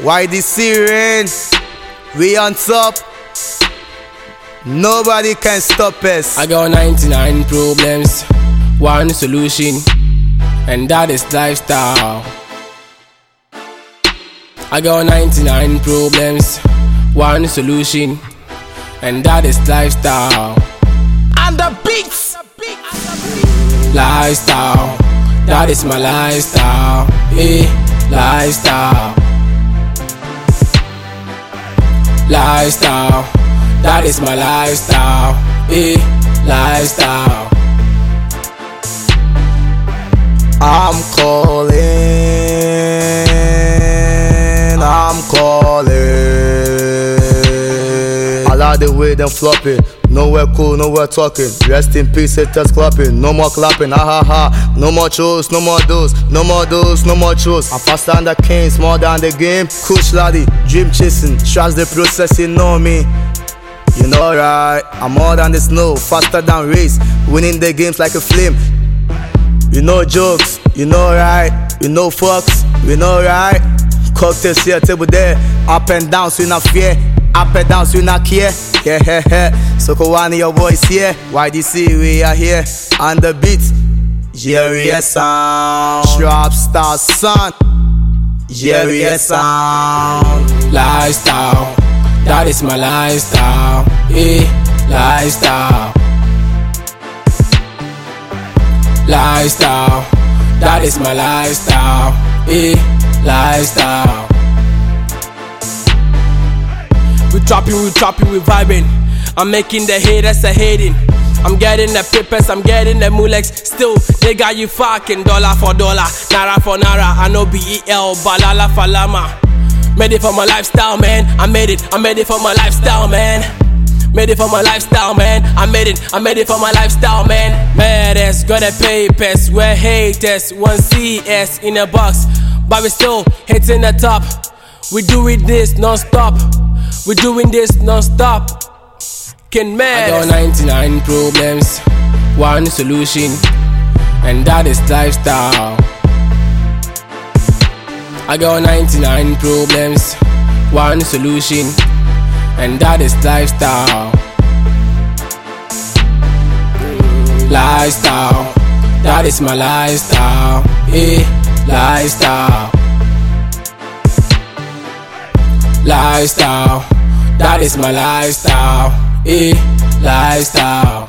Why the siren? We on top. Nobody can stop us. I got 99 problems, one solution, and that is lifestyle. I got 99 problems, one solution, and that is lifestyle. And the beats. Lifestyle, that is my lifestyle. Eh, lifestyle. Lifestyle, that is my lifestyle. Eh, lifestyle. I'm calling. I'm calling. I like the way them flopping. Nowhere cool, nowhere talking. Rest in peace, haters clapping. No more clapping, ha ha ha. No more chose, no more those, no more those, no more chose. I'm faster than the kings, more than the game. Kush laddie, dream chasing. Trust the process, you know me. You know right, I'm more than the snow, faster than race. Winning the games like a flame. You know jokes, you know right, you know fucks, you know right. Cocktails here, table there, up and down, so you not fear, up and down, so you not care. Yeah, yeah, yeah. So Kowani, your voice here, YDC, we are here, on the beat. Jerry sound, Shrub Star Sun, Jerry sound. Lifestyle, that is my lifestyle. Eh, lifestyle. Lifestyle, that is my lifestyle. Eh, lifestyle. We trapping, we trapping, we vibing. I'm making the haters a hating. I'm getting the papers, I'm getting the mulex. Still, they got you fucking dollar for dollar, naira for naira. I know BEL, balala falama. Made it for my lifestyle, man. I made it, I made it for my lifestyle, man. Made it for my lifestyle, man. I made it, I made it for my lifestyle, man. Matters, got the papers, we're haters. One CS in a box, but we still hitting the top. We doing this non-stop. We doing this non-stop. Can man. I got 99 problems, one solution, and that is lifestyle. I got 99 problems, one solution, and that is lifestyle. Lifestyle, that is my lifestyle. Lifestyle. Lifestyle, that is my lifestyle. Eh, lifestyle.